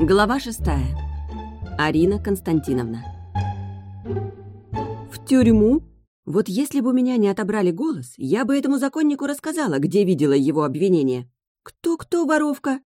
Глава шестая. Арина Константиновна. В тюрьму? Вот если бы у меня не отобрали голос, я бы этому законнику рассказала, где видела его обвинение. Кто-кто воровка?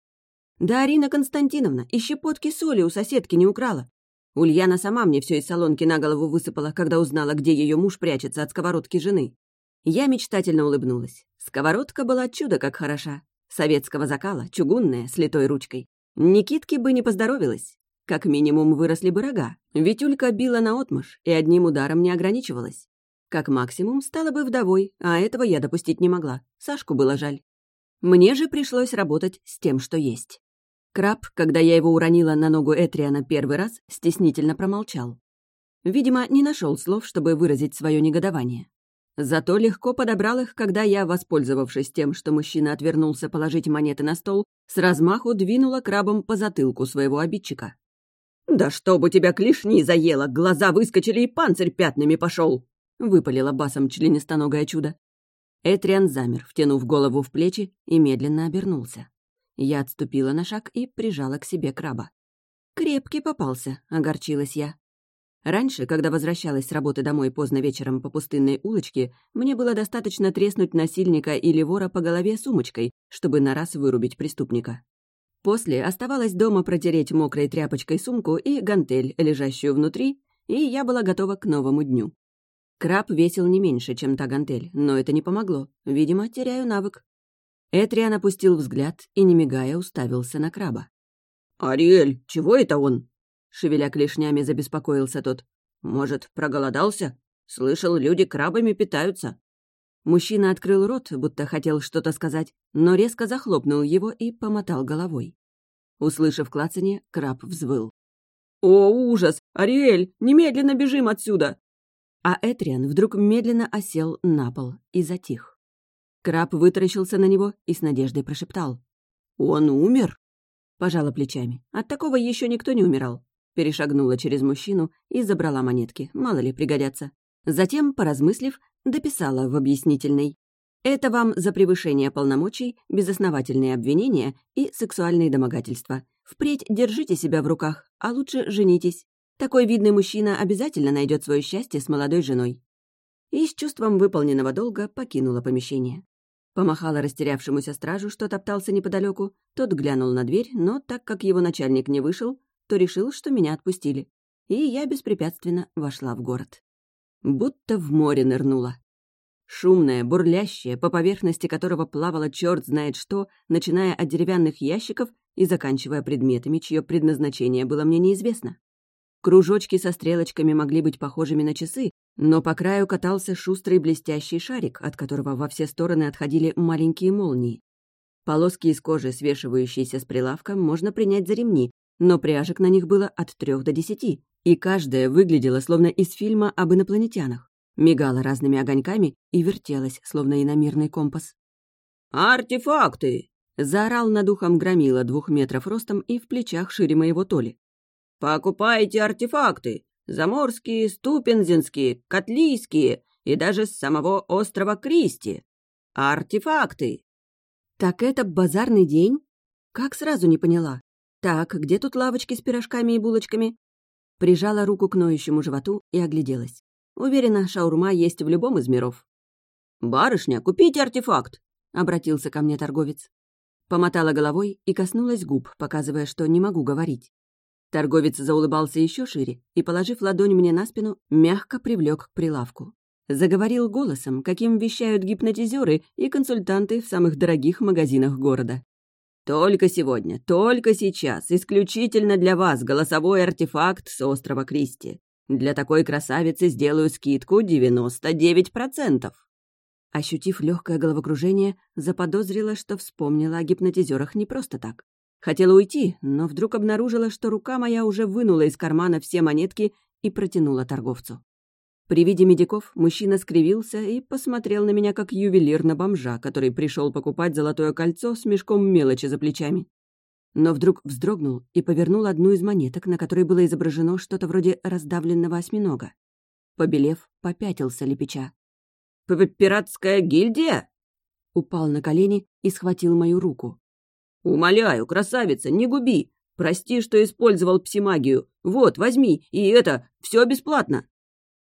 Да Арина Константиновна и щепотки соли у соседки не украла. Ульяна сама мне все из салонки на голову высыпала, когда узнала, где ее муж прячется от сковородки жены. Я мечтательно улыбнулась. Сковородка была чудо как хороша. Советского закала, чугунная, с литой ручкой. Никитке бы не поздоровилась. Как минимум выросли бы рога, ведь Улька била наотмашь и одним ударом не ограничивалась. Как максимум стала бы вдовой, а этого я допустить не могла. Сашку было жаль. Мне же пришлось работать с тем, что есть. Краб, когда я его уронила на ногу Этриана первый раз, стеснительно промолчал. Видимо, не нашел слов, чтобы выразить свое негодование. Зато легко подобрал их, когда я, воспользовавшись тем, что мужчина отвернулся положить монеты на стол, с размаху двинула крабом по затылку своего обидчика. «Да чтобы тебя клешни заело, глаза выскочили и панцирь пятнами пошел!» — выпалила басом членистоногое чудо. Этриан замер, втянув голову в плечи, и медленно обернулся. Я отступила на шаг и прижала к себе краба. «Крепкий попался», — огорчилась я. Раньше, когда возвращалась с работы домой поздно вечером по пустынной улочке, мне было достаточно треснуть насильника или вора по голове сумочкой, чтобы на раз вырубить преступника. После оставалось дома протереть мокрой тряпочкой сумку и гантель, лежащую внутри, и я была готова к новому дню. Краб весил не меньше, чем та гантель, но это не помогло. Видимо, теряю навык. Этриан опустил взгляд и, не мигая, уставился на краба. «Ариэль, чего это он?» Шевеля клешнями, забеспокоился тот. «Может, проголодался? Слышал, люди крабами питаются». Мужчина открыл рот, будто хотел что-то сказать, но резко захлопнул его и помотал головой. Услышав клацанье, краб взвыл. «О, ужас! Ариэль, немедленно бежим отсюда!» А Этриан вдруг медленно осел на пол и затих. Краб вытаращился на него и с надеждой прошептал. «Он умер?» Пожала плечами. От такого еще никто не умирал перешагнула через мужчину и забрала монетки, мало ли пригодятся. Затем, поразмыслив, дописала в объяснительной. «Это вам за превышение полномочий, безосновательные обвинения и сексуальные домогательства. Впредь держите себя в руках, а лучше женитесь. Такой видный мужчина обязательно найдет свое счастье с молодой женой». И с чувством выполненного долга покинула помещение. Помахала растерявшемуся стражу, что топтался неподалеку. Тот глянул на дверь, но так как его начальник не вышел, то решил, что меня отпустили. И я беспрепятственно вошла в город. Будто в море нырнула. Шумное, бурлящее, по поверхности которого плавало черт знает что, начиная от деревянных ящиков и заканчивая предметами, чье предназначение было мне неизвестно. Кружочки со стрелочками могли быть похожими на часы, но по краю катался шустрый блестящий шарик, от которого во все стороны отходили маленькие молнии. Полоски из кожи, свешивающиеся с прилавка, можно принять за ремни, но пряжек на них было от трех до десяти, и каждая выглядела словно из фильма об инопланетянах, мигала разными огоньками и вертелась, словно иномирный компас. «Артефакты!» — заорал над ухом громила двух метров ростом и в плечах шире моего толи. «Покупайте артефакты! Заморские, ступензинские, котлийские и даже с самого острова Кристи! Артефакты!» «Так это базарный день?» Как сразу не поняла. «Так, где тут лавочки с пирожками и булочками?» Прижала руку к ноющему животу и огляделась. Уверена, шаурма есть в любом из миров. «Барышня, купите артефакт!» — обратился ко мне торговец. Помотала головой и коснулась губ, показывая, что не могу говорить. Торговец заулыбался еще шире и, положив ладонь мне на спину, мягко привлек к прилавку. Заговорил голосом, каким вещают гипнотизеры и консультанты в самых дорогих магазинах города. Только сегодня, только сейчас, исключительно для вас голосовой артефакт с острова Кристи. Для такой красавицы сделаю скидку 99%. Ощутив легкое головокружение, заподозрила, что вспомнила о гипнотизерах не просто так. Хотела уйти, но вдруг обнаружила, что рука моя уже вынула из кармана все монетки и протянула торговцу. При виде медиков мужчина скривился и посмотрел на меня как ювелир на бомжа, который пришел покупать золотое кольцо с мешком мелочи за плечами. Но вдруг вздрогнул и повернул одну из монеток, на которой было изображено что-то вроде раздавленного осьминога. Побелев, попятился лепеча. «Пиратская гильдия?» Упал на колени и схватил мою руку. «Умоляю, красавица, не губи! Прости, что использовал псимагию. Вот, возьми, и это, все бесплатно!»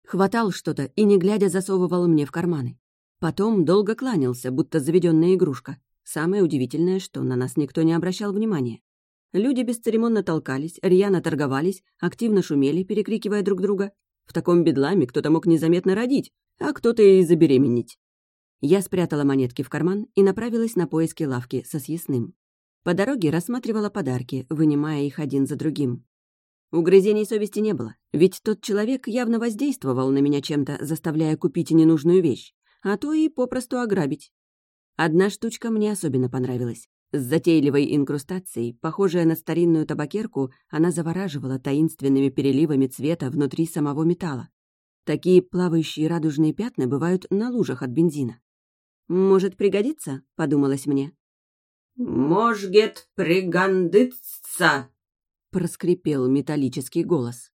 Хватал что-то и, не глядя, засовывал мне в карманы. Потом долго кланялся, будто заведенная игрушка. Самое удивительное, что на нас никто не обращал внимания. Люди бесцеремонно толкались, рьяно торговались, активно шумели, перекрикивая друг друга. В таком бедламе кто-то мог незаметно родить, а кто-то и забеременеть. Я спрятала монетки в карман и направилась на поиски лавки со съестным. По дороге рассматривала подарки, вынимая их один за другим. Угрызений совести не было, ведь тот человек явно воздействовал на меня чем-то, заставляя купить ненужную вещь, а то и попросту ограбить. Одна штучка мне особенно понравилась. С затейливой инкрустацией, похожая на старинную табакерку, она завораживала таинственными переливами цвета внутри самого металла. Такие плавающие радужные пятна бывают на лужах от бензина. «Может пригодиться?» — подумалось мне. «Можгет пригодится!» — проскрипел металлический голос.